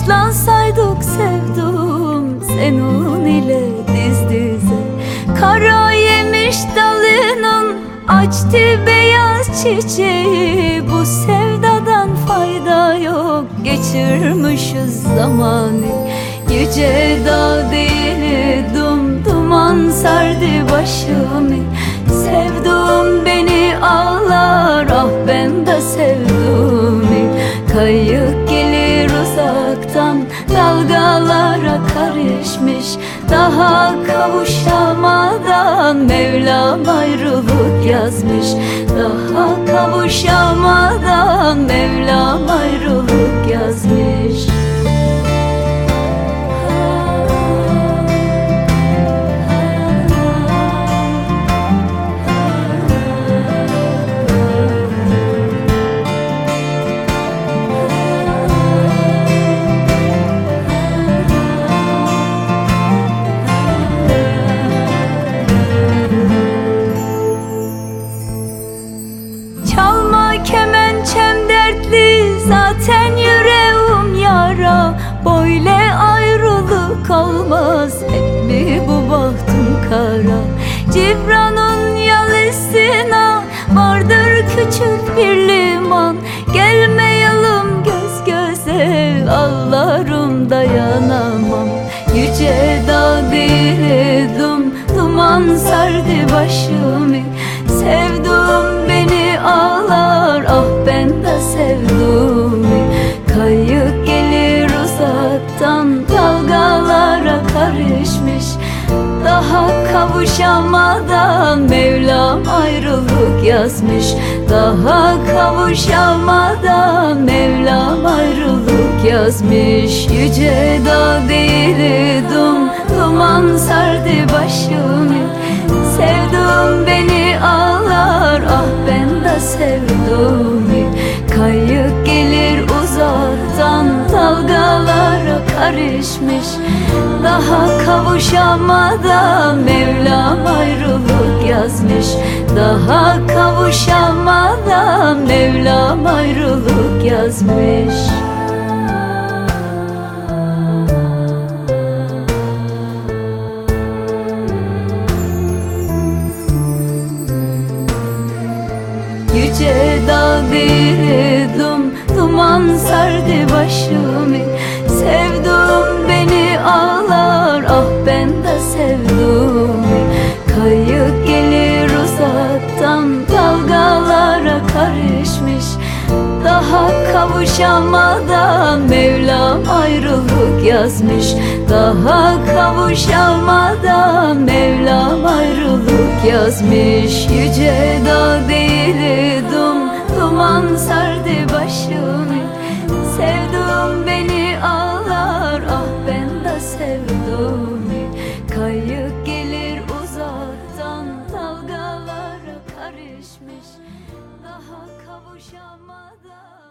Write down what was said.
Yaşlansaydık sevdum senin ile diz dize. Kara yemiş dalının açtı beyaz çiçeği. Bu sevdadan fayda yok geçirmişiz zamanı. Yüce dağ değil karışmış Daha kavuşamadan Mevlam ayrılık yazmış. Daha kavuşamadan Mevlam ayrılık yazmış zaten yüreğim yara. Böyle ayrılık olmaz. Hep mi bu bahtım kara? Cibran'ın yalısına vardır küçük bir liman. Gelmeyelim göz göze ağlarım dayanamam. Yüce dağ diledim duman sardı başımı. Sevdum Daha kavuşamadan Mevlam ayrılık yazmış. Daha kavuşamadan Mevlam ayrılık yazmış. Yüce dağ değildim Duman sardı başımı Sevdum beni ağlar ah ben de sevdum. Kayık gelir uzaktan dalgalara karışmış Daha kavuşamadan Mevlam ayrılık yazmış. Daha kavuşamadan Mevlam ayrılık yazmış. Yüce dağ sevdum. Kayık gelir uzaktan Dalgalara karışmış. Daha kavuşamadan Mevlam ayrılık yazmış. Daha kavuşamadan Mevlam ayrılık yazmış. Yüce dağ değildim Duman sardı başımı Sevdum beni ağlar Ah ben de sevdum kavuşamadan